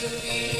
You.